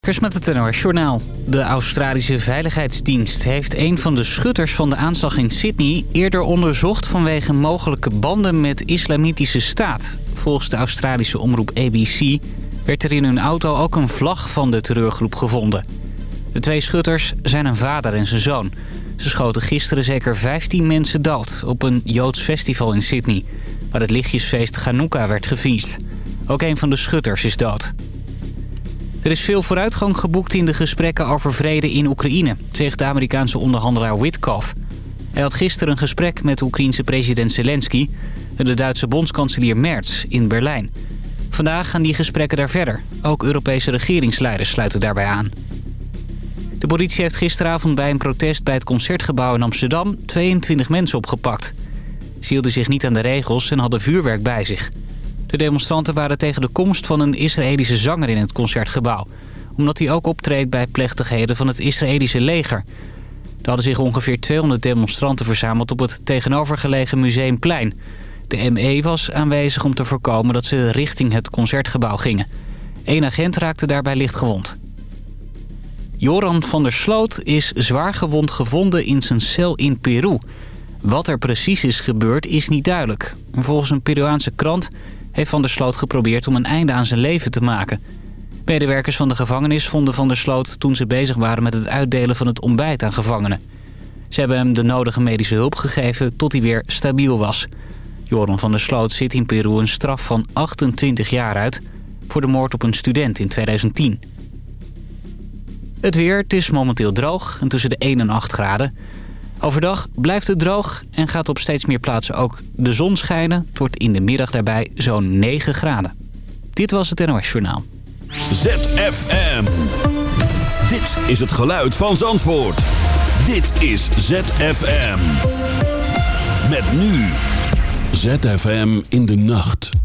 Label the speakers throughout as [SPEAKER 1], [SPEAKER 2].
[SPEAKER 1] Kers met het. De Australische Veiligheidsdienst heeft een van de schutters van de aanslag in Sydney... eerder onderzocht vanwege mogelijke banden met islamitische staat. Volgens de Australische omroep ABC werd er in hun auto ook een vlag van de terreurgroep gevonden. De twee schutters zijn een vader en zijn zoon. Ze schoten gisteren zeker 15 mensen dood op een Joods festival in Sydney... waar het lichtjesfeest Hanukkah werd gevierd. Ook een van de schutters is dood. Er is veel vooruitgang geboekt in de gesprekken over vrede in Oekraïne, zegt de Amerikaanse onderhandelaar Witkoff. Hij had gisteren een gesprek met de Oekraïense president Zelensky en de Duitse bondskanselier Merz in Berlijn. Vandaag gaan die gesprekken daar verder. Ook Europese regeringsleiders sluiten daarbij aan. De politie heeft gisteravond bij een protest bij het Concertgebouw in Amsterdam 22 mensen opgepakt. Ze hielden zich niet aan de regels en hadden vuurwerk bij zich. De demonstranten waren tegen de komst van een Israëlische zanger in het Concertgebouw. Omdat hij ook optreedt bij plechtigheden van het Israëlische leger. Er hadden zich ongeveer 200 demonstranten verzameld op het tegenovergelegen Museumplein. De ME was aanwezig om te voorkomen dat ze richting het Concertgebouw gingen. Eén agent raakte daarbij licht gewond. Joran van der Sloot is zwaar gewond gevonden in zijn cel in Peru. Wat er precies is gebeurd is niet duidelijk. Volgens een Peruaanse krant heeft Van der Sloot geprobeerd om een einde aan zijn leven te maken. Medewerkers van de gevangenis vonden Van der Sloot toen ze bezig waren met het uitdelen van het ontbijt aan gevangenen. Ze hebben hem de nodige medische hulp gegeven tot hij weer stabiel was. Joran van der Sloot zit in Peru een straf van 28 jaar uit... voor de moord op een student in 2010. Het weer, het is momenteel droog en tussen de 1 en 8 graden. Overdag blijft het droog en gaat op steeds meer plaatsen ook de zon schijnen. Het wordt in de middag daarbij zo'n 9 graden. Dit was het NOS Journaal.
[SPEAKER 2] ZFM. Dit is het geluid van Zandvoort. Dit is ZFM. Met nu. ZFM in de nacht.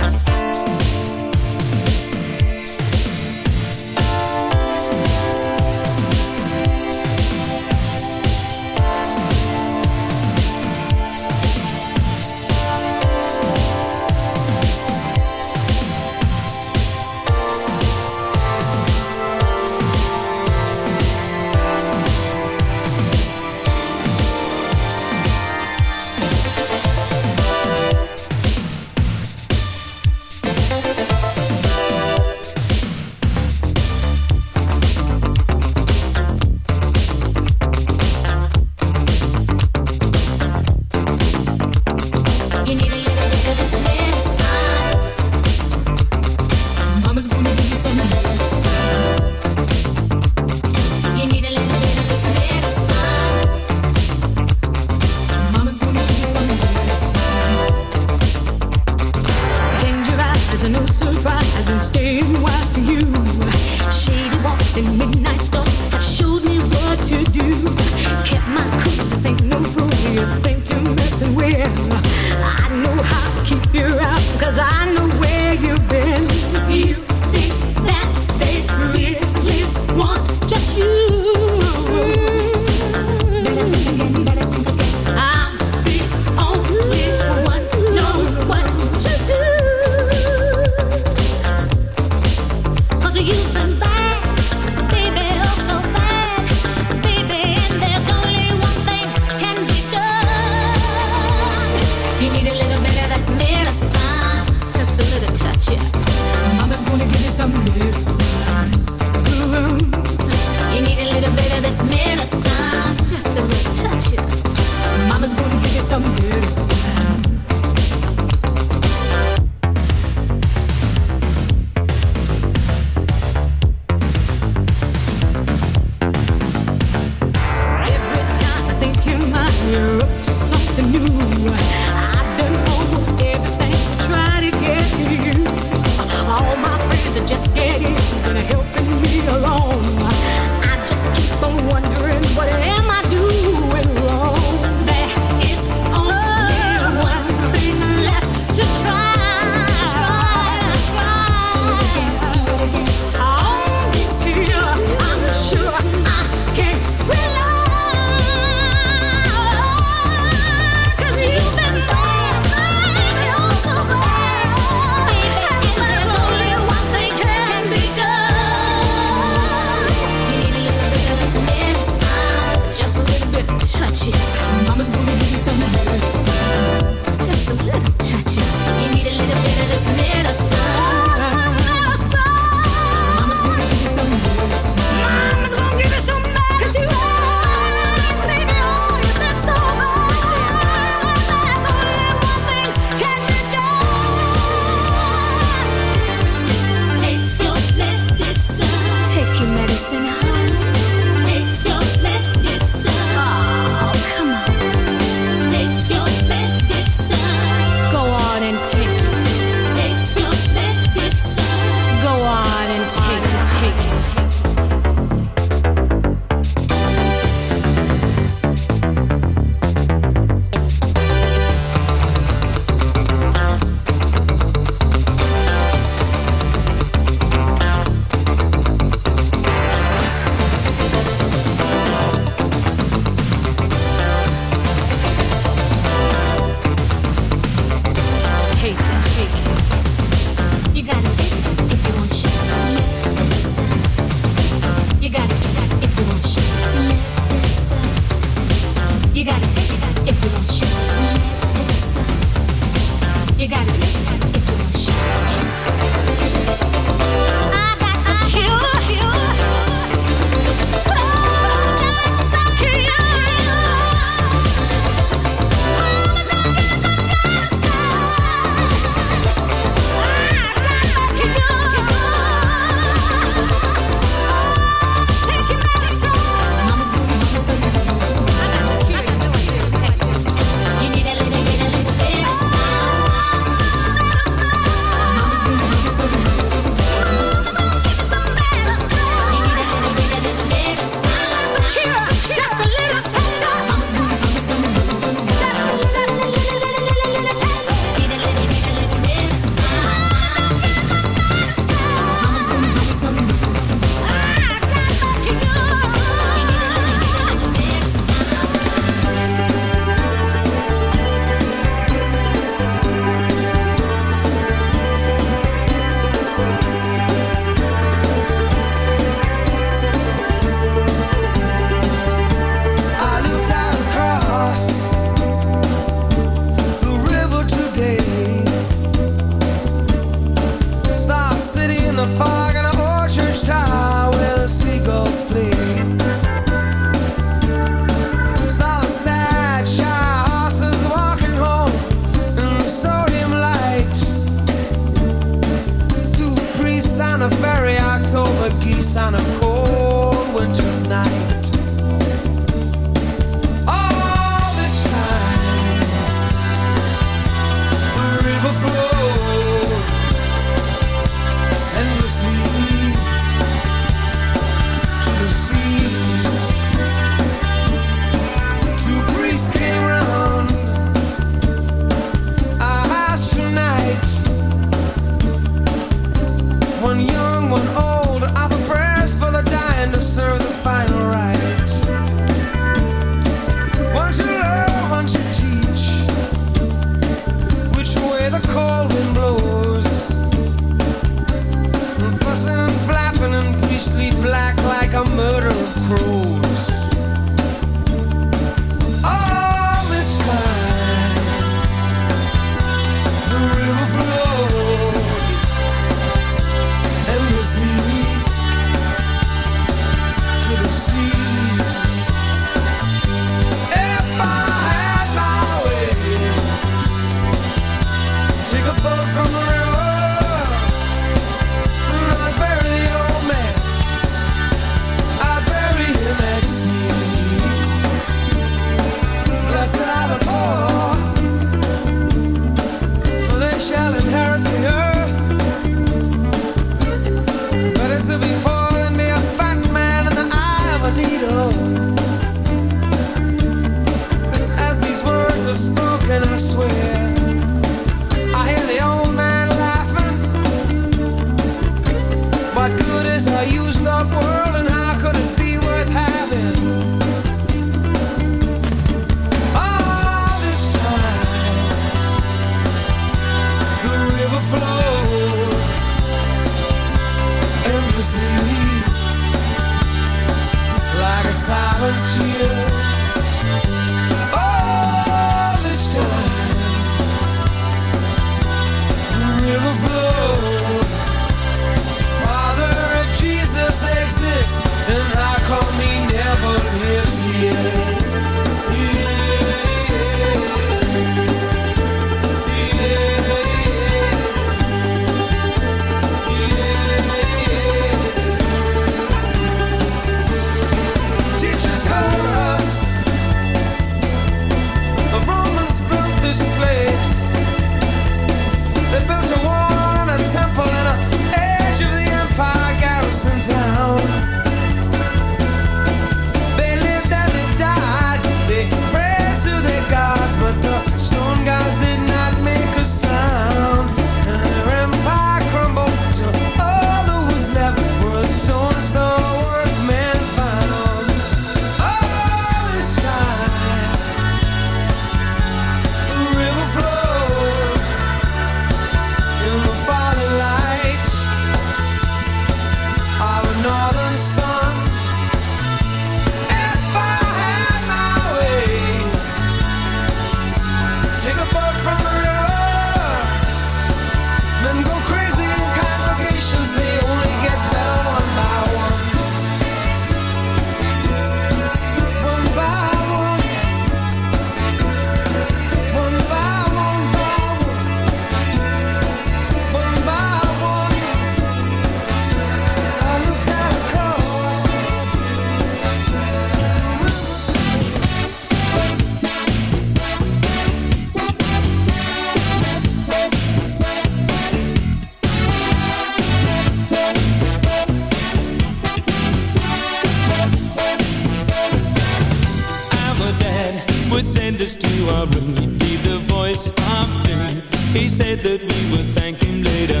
[SPEAKER 3] said that we would thank him later.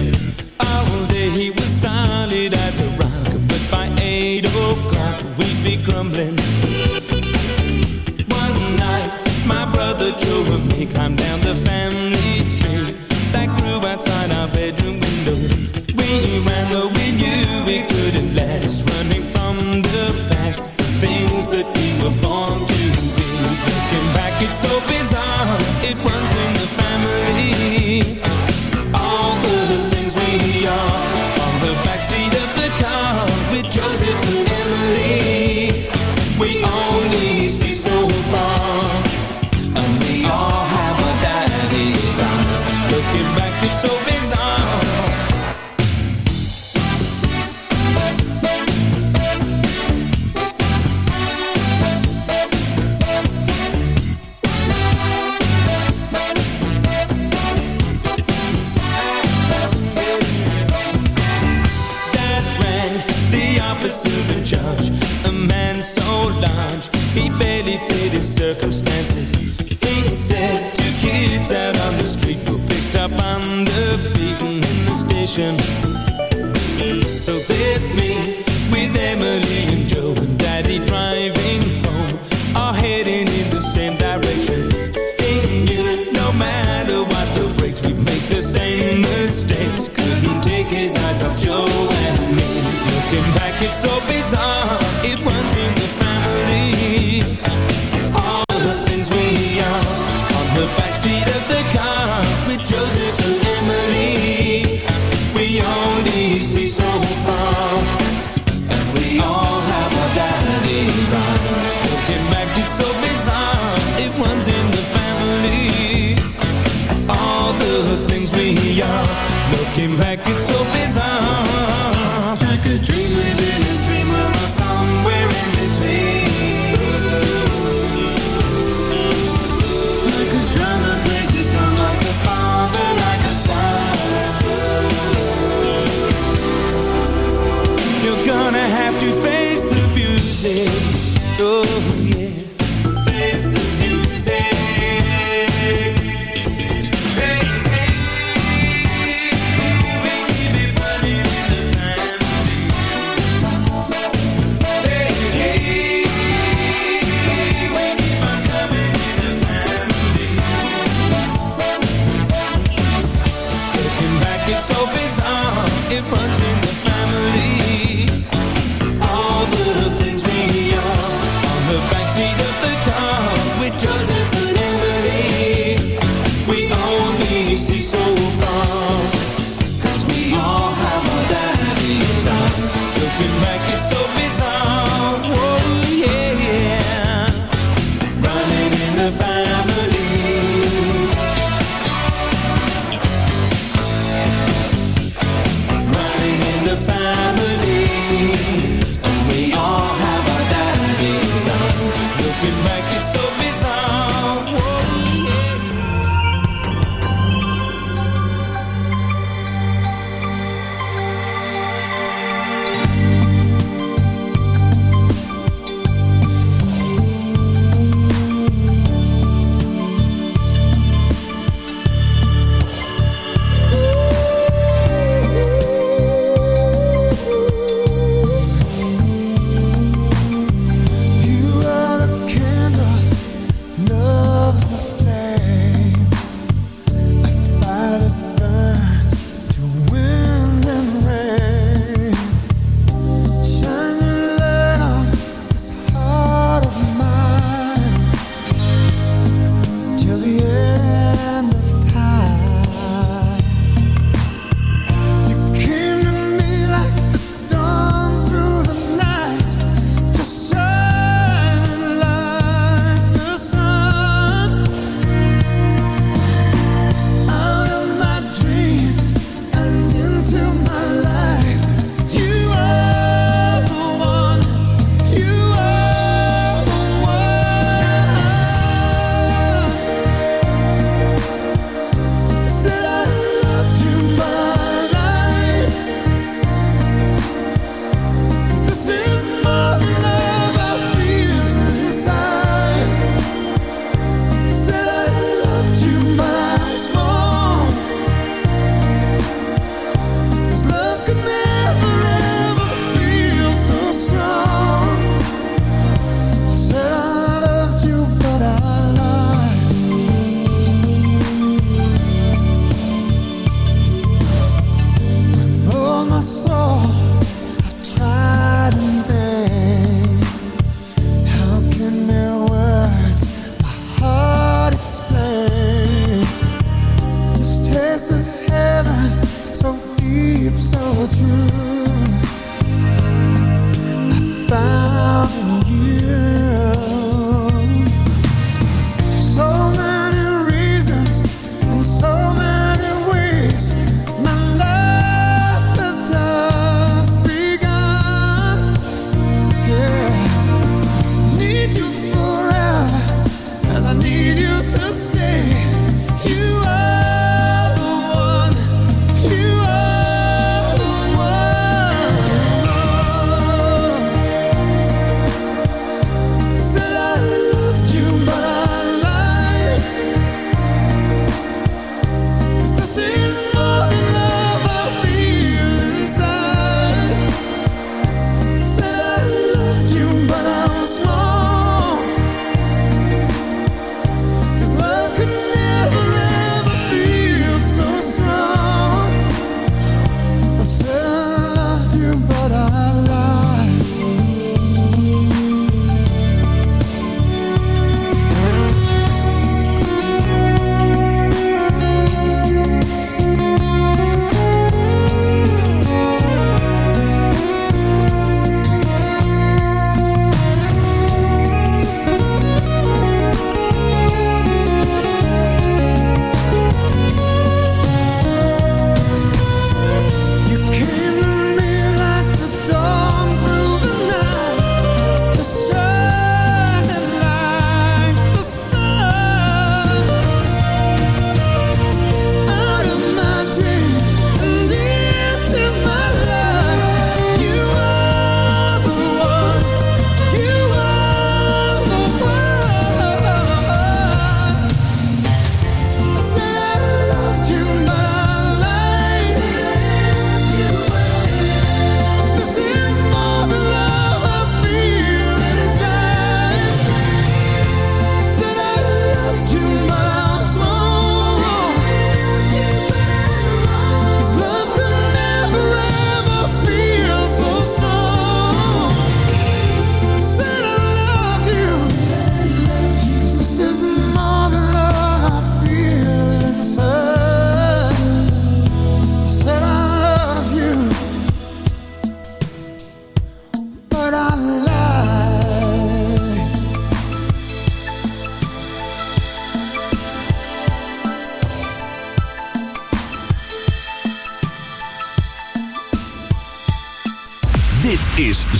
[SPEAKER 3] All day he was solid as a rock, but by eight o'clock we'd be grumbling. One night, my brother Joe and me climbed down the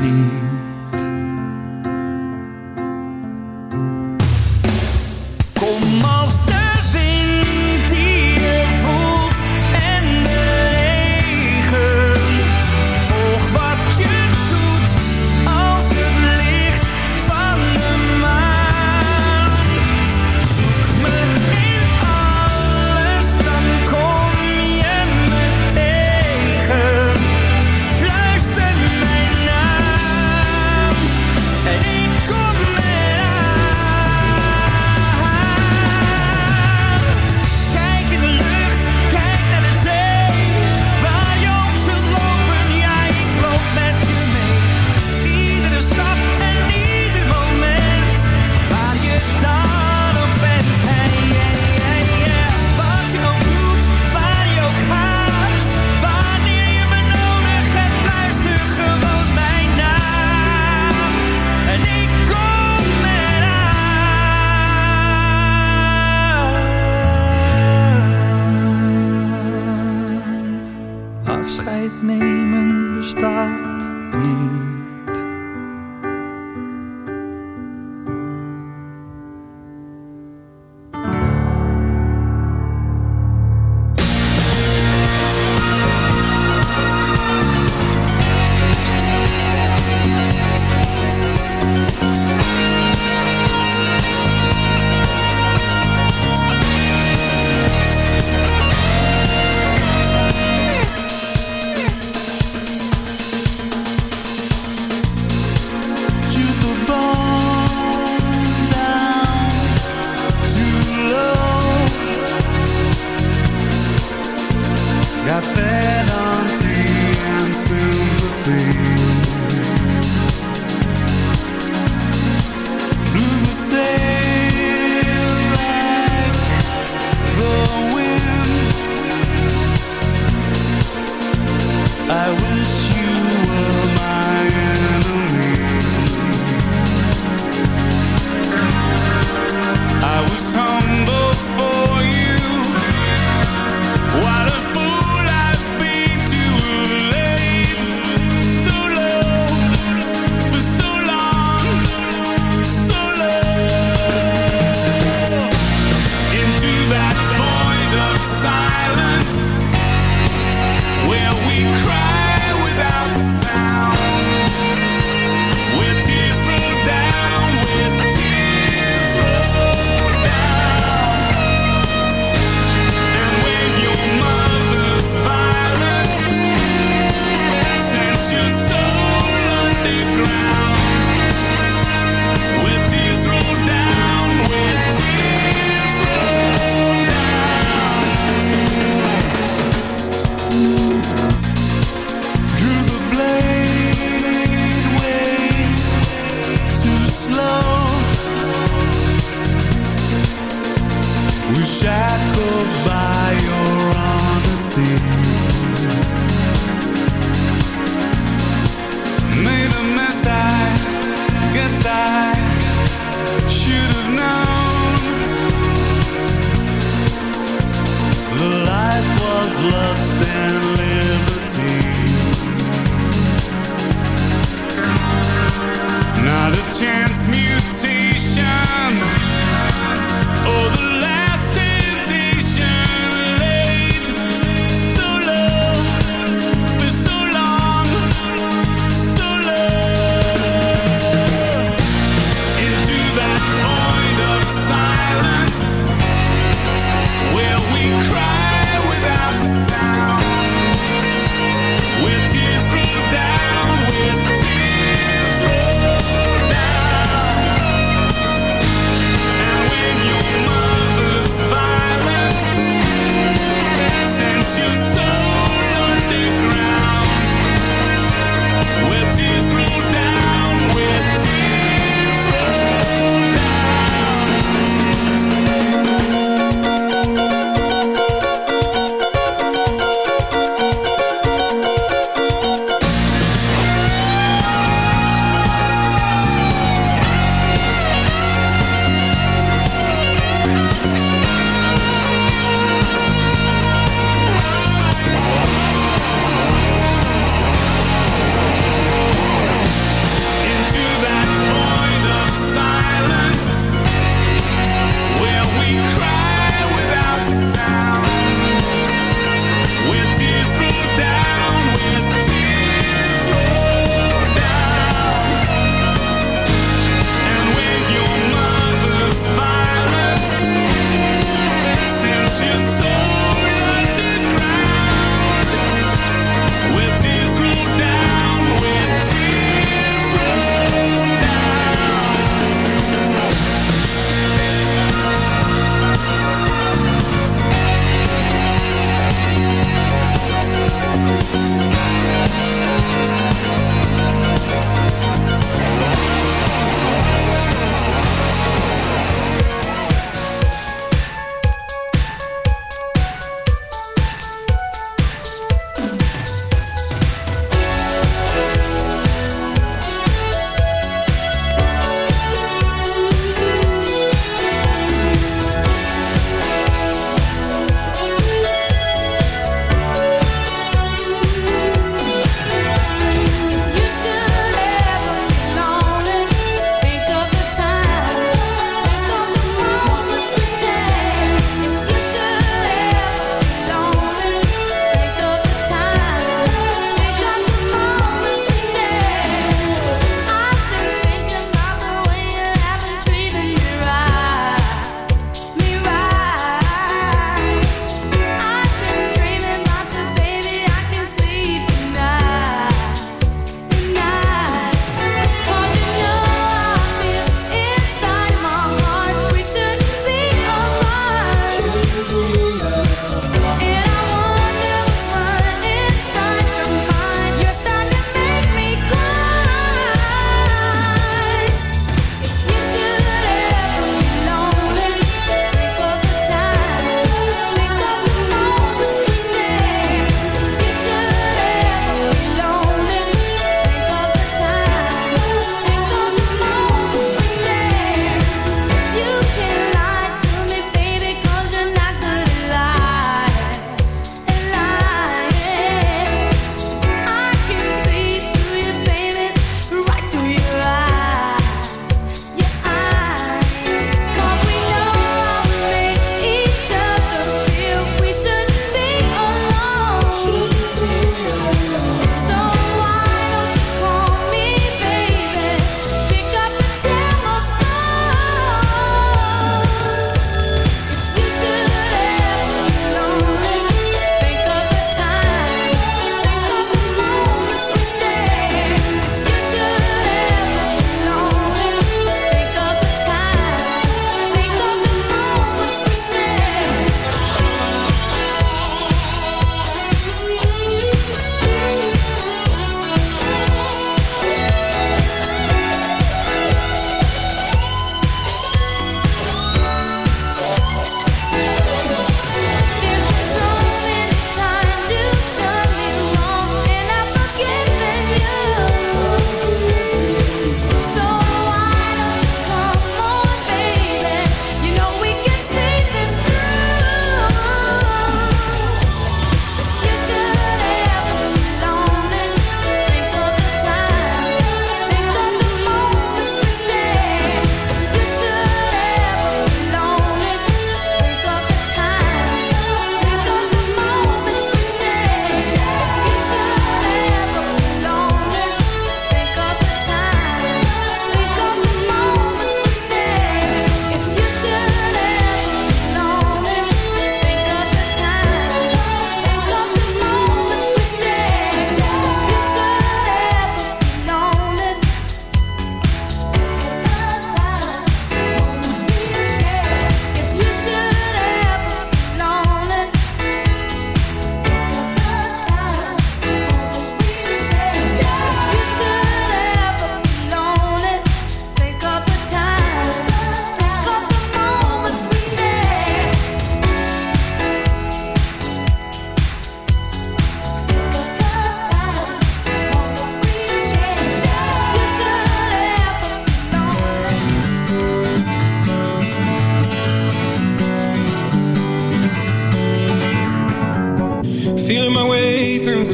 [SPEAKER 4] niet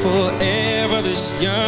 [SPEAKER 5] forever this young.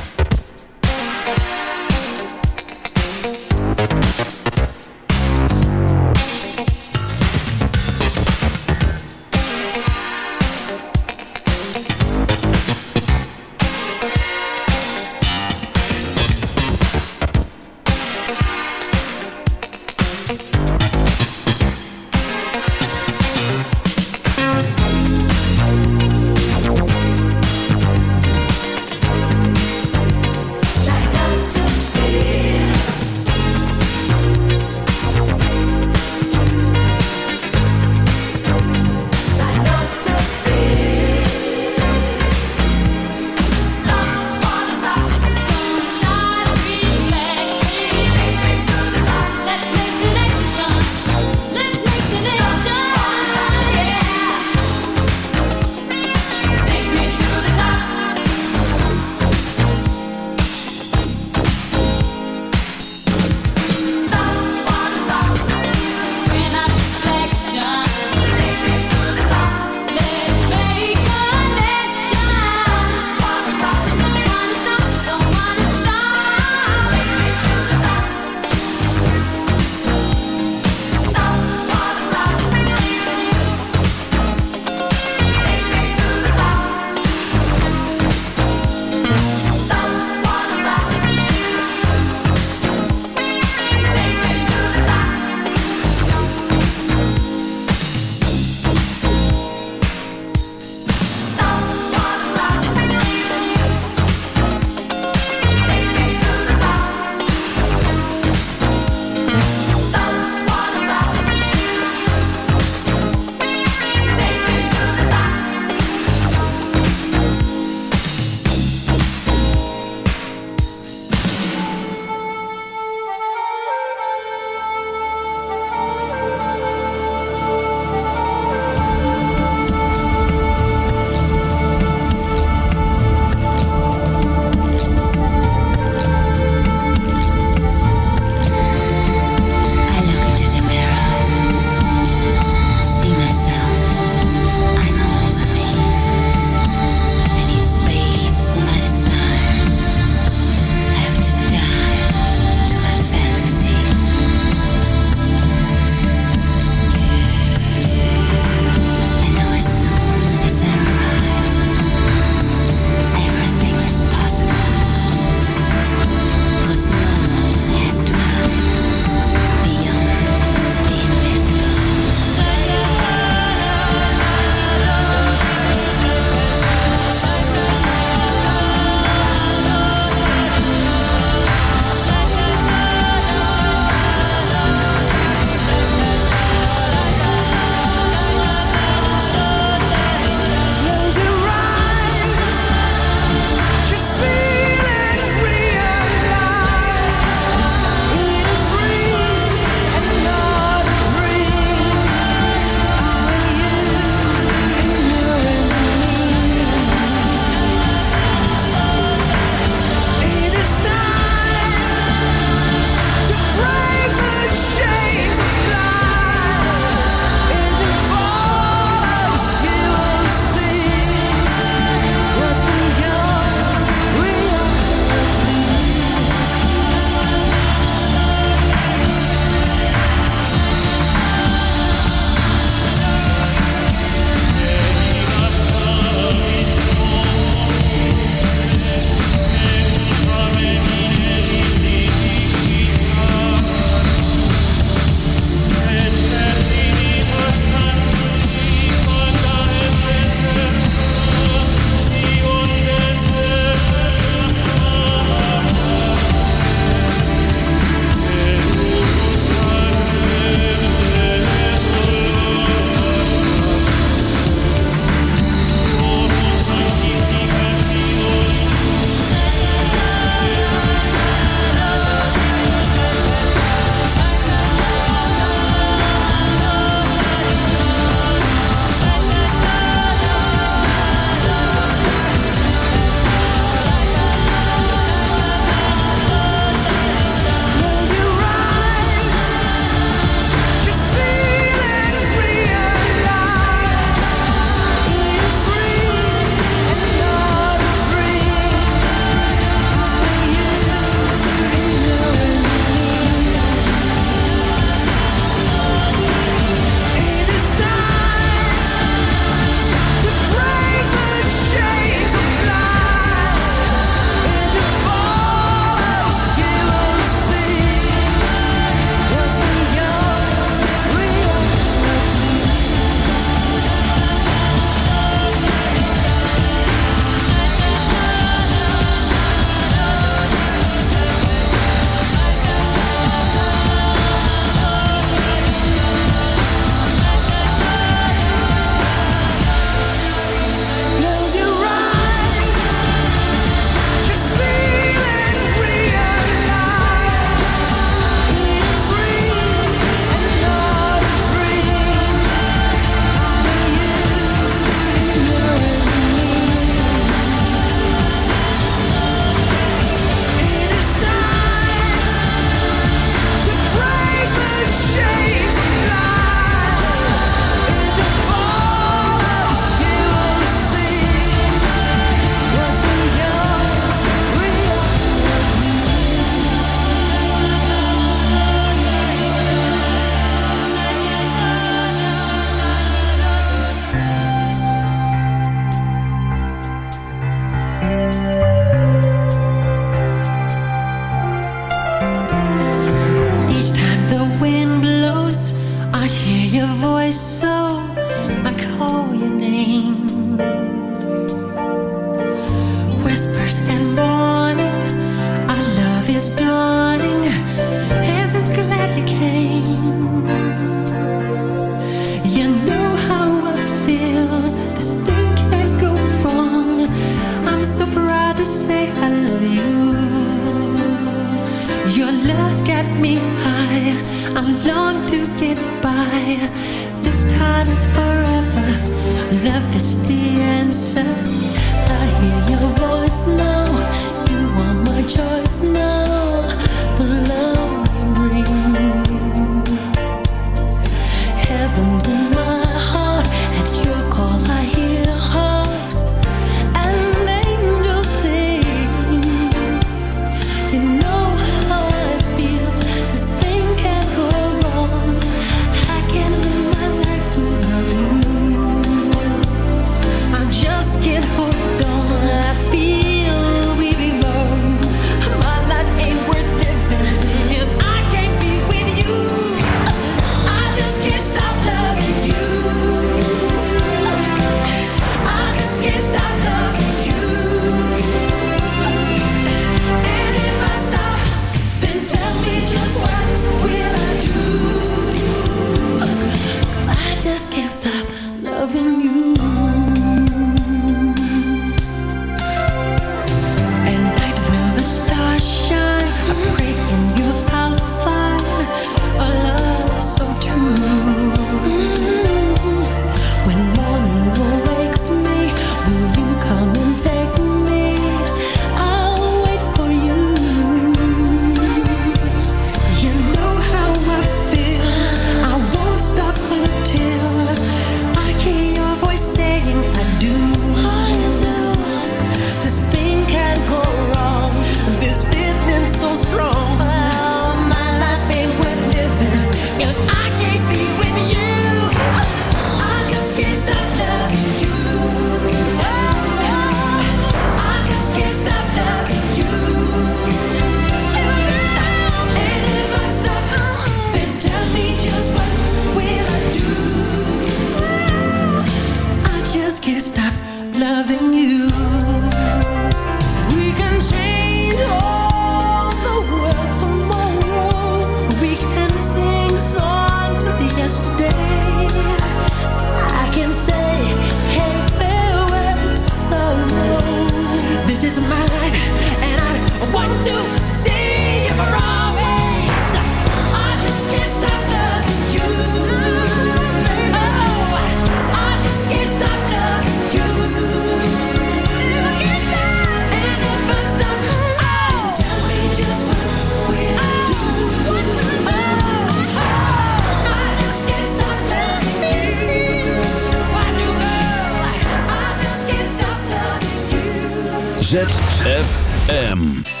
[SPEAKER 2] jet chef m.